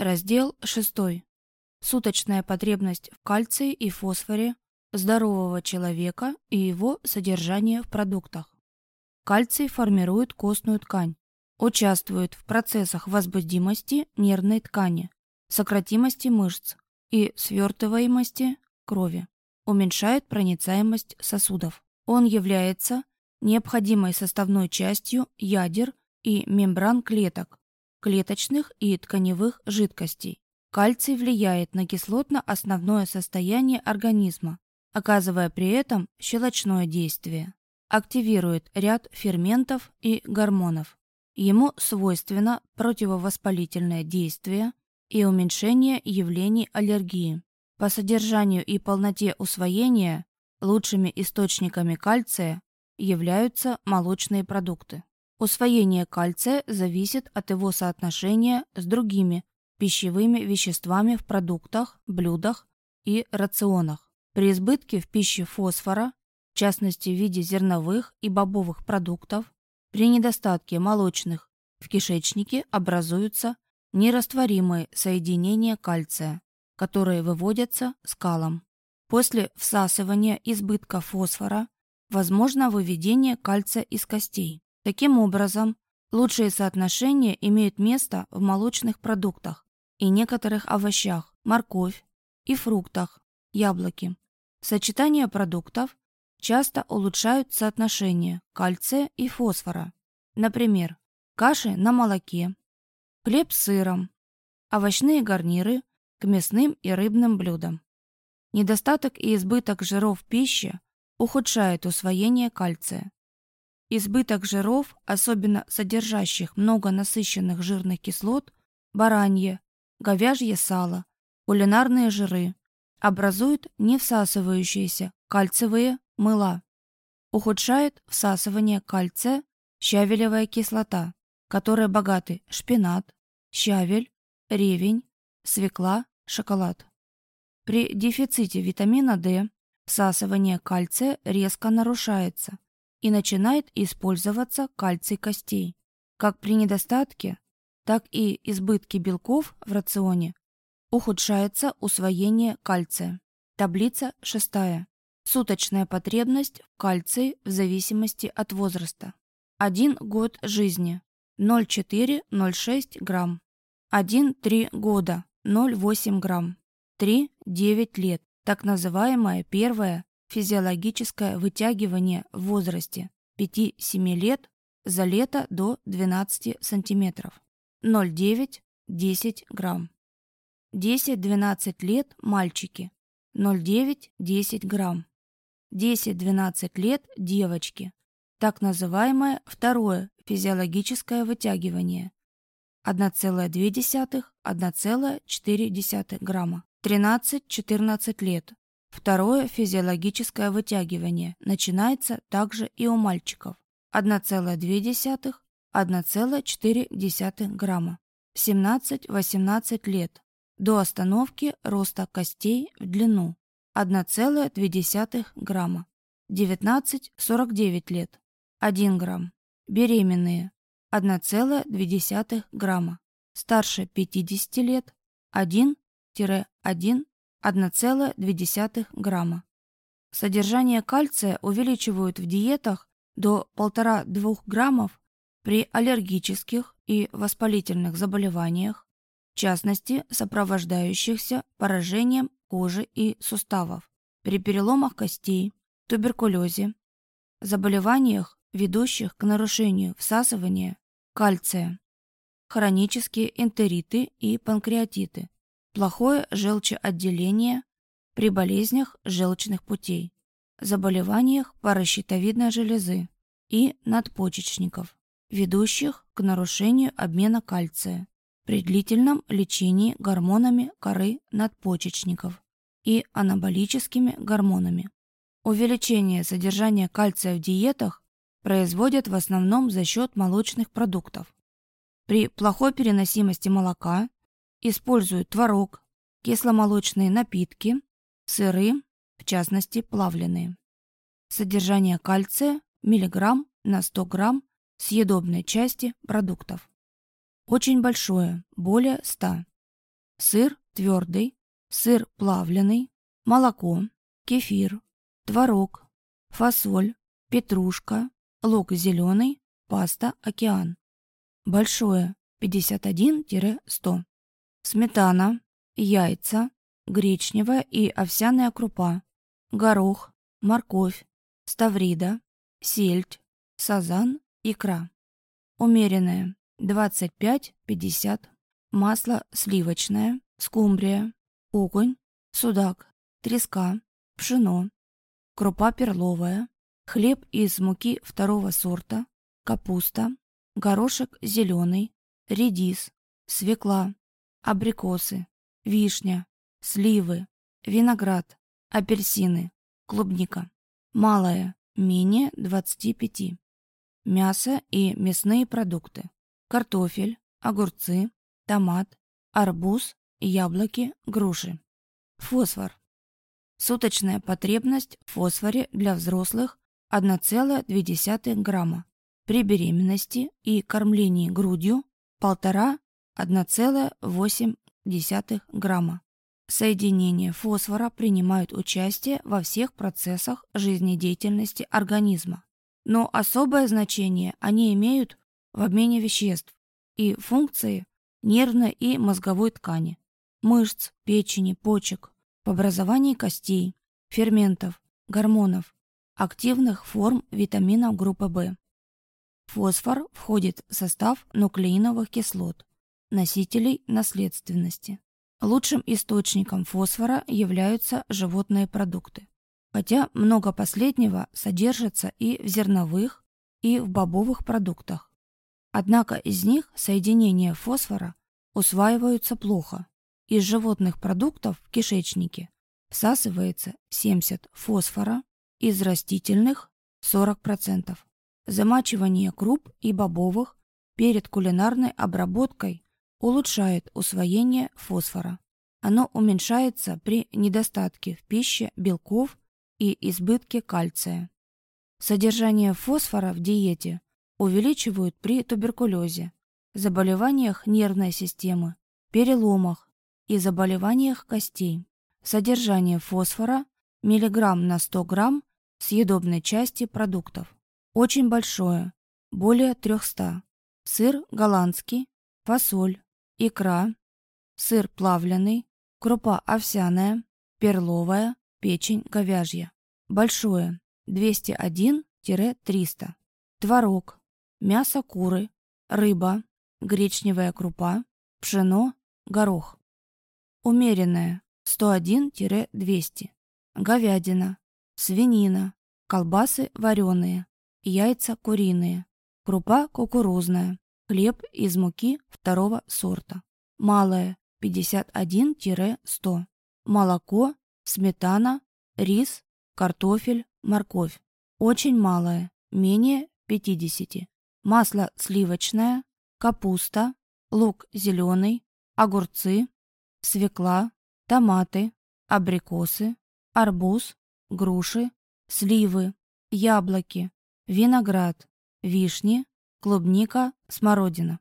Раздел 6. Суточная потребность в кальции и фосфоре здорового человека и его содержание в продуктах. Кальций формирует костную ткань, участвует в процессах возбудимости нервной ткани, сократимости мышц и свертываемости крови, уменьшает проницаемость сосудов. Он является необходимой составной частью ядер и мембран клеток, клеточных и тканевых жидкостей. Кальций влияет на кислотно-основное состояние организма, оказывая при этом щелочное действие. Активирует ряд ферментов и гормонов. Ему свойственно противовоспалительное действие и уменьшение явлений аллергии. По содержанию и полноте усвоения лучшими источниками кальция являются молочные продукты. Усвоение кальция зависит от его соотношения с другими пищевыми веществами в продуктах, блюдах и рационах. При избытке в пище фосфора, в частности в виде зерновых и бобовых продуктов, при недостатке молочных в кишечнике образуются нерастворимые соединения кальция, которые выводятся скалом. После всасывания избытка фосфора возможно выведение кальция из костей. Таким образом, лучшие соотношения имеют место в молочных продуктах и некоторых овощах, морковь и фруктах, яблоки. Сочетание продуктов часто улучшают соотношение кальция и фосфора. Например, каши на молоке, хлеб с сыром, овощные гарниры к мясным и рыбным блюдам. Недостаток и избыток жиров в пище ухудшает усвоение кальция. Избыток жиров, особенно содержащих много насыщенных жирных кислот, баранье, говяжье сало, кулинарные жиры, образует невсасывающиеся кальциевые мыла. Ухудшает всасывание кальция щавелевая кислота, которой богаты шпинат, щавель, ревень, свекла, шоколад. При дефиците витамина D всасывание кальция резко нарушается, и начинает использоваться кальций костей. Как при недостатке, так и избытке белков в рационе ухудшается усвоение кальция. Таблица 6. Суточная потребность в кальции в зависимости от возраста. 1 год жизни 0,4-0,6 грамм. 1-3 года 0,8 грамм. 3-9 лет так называемое первое физиологическое вытягивание в возрасте 5-7 лет за лето до 12 см. 0,9-10 грамм. 10-12 лет мальчики. 0,9-10 грамм. 10-12 лет девочки. Так называемое второе физиологическое вытягивание. 1,2-1,4 грамма. 13-14 лет. Второе физиологическое вытягивание начинается также и у мальчиков. 1,2-1,4 грамма. 17-18 лет. До остановки роста костей в длину. 1,2 грамма. 19-49 лет. 1 грамм. Беременные. 1,2 грамма. Старше 50 лет. 1-1 1,2 грамма. Содержание кальция увеличивают в диетах до 1,5-2 граммов при аллергических и воспалительных заболеваниях, в частности, сопровождающихся поражением кожи и суставов, при переломах костей, туберкулезе, заболеваниях, ведущих к нарушению всасывания кальция, хронические энтериты и панкреатиты, плохое желчеотделение при болезнях желчных путей, заболеваниях паращитовидной железы и надпочечников, ведущих к нарушению обмена кальция, при длительном лечении гормонами коры надпочечников и анаболическими гормонами. Увеличение содержания кальция в диетах производят в основном за счет молочных продуктов. При плохой переносимости молока Используют творог, кисломолочные напитки, сыры, в частности плавленые. Содержание кальция миллиграмм на 100 грамм съедобной части продуктов. Очень большое, более 100. сыр твердый, сыр плавленый, молоко, кефир, творог, фасоль, петрушка, лук зеленый, паста «Океан». Большое 51-100. Сметана, яйца, гречневая и овсяная крупа, горох, морковь, ставрида, сельдь, сазан, икра. Умеренное 25-50. Масло сливочное, скумбрия, окунь, судак, треска, пшено, крупа перловая, хлеб из муки второго сорта, капуста, горошек зеленый, редис, свекла, абрикосы, вишня, сливы, виноград, апельсины, клубника. Малая, менее 25. Мясо и мясные продукты. Картофель, огурцы, томат, арбуз, яблоки, груши. Фосфор. Суточная потребность в фосфоре для взрослых 1,2 грамма. При беременности и кормлении грудью 1,5-1,8 грамма. Соединения фосфора принимают участие во всех процессах жизнедеятельности организма, но особое значение они имеют в обмене веществ и функции нервной и мозговой ткани, мышц, печени, почек, в образовании костей, ферментов, гормонов, активных форм витаминов группы В. Фосфор входит в состав нуклеиновых кислот, носителей наследственности. Лучшим источником фосфора являются животные продукты, хотя много последнего содержится и в зерновых, и в бобовых продуктах. Однако из них соединения фосфора усваиваются плохо. Из животных продуктов в кишечнике всасывается 70 фосфора, из растительных 40%. Замачивание круп и бобовых перед кулинарной обработкой улучшает усвоение фосфора. Оно уменьшается при недостатке в пище белков и избытке кальция. Содержание фосфора в диете увеличивают при туберкулезе, заболеваниях нервной системы, переломах и заболеваниях костей. Содержание фосфора миллиграмм на 100 грамм съедобной части продуктов. Очень большое, более 300. Сыр голландский, фасоль, икра, сыр плавленый, крупа овсяная, перловая, печень говяжья. Большое 201-300. Творог, мясо куры, рыба, гречневая крупа, пшено, горох. Умеренное 101-200. Говядина, свинина, колбасы вареные, яйца куриные, крупа кукурузная, Хлеб из муки второго сорта. Малое 51-100. Молоко, сметана, рис, картофель, морковь. Очень малое, менее 50. Масло сливочное, капуста, лук зеленый, огурцы, свекла, томаты, абрикосы, арбуз, груши, сливы, яблоки, виноград, вишни, клубника, смородина.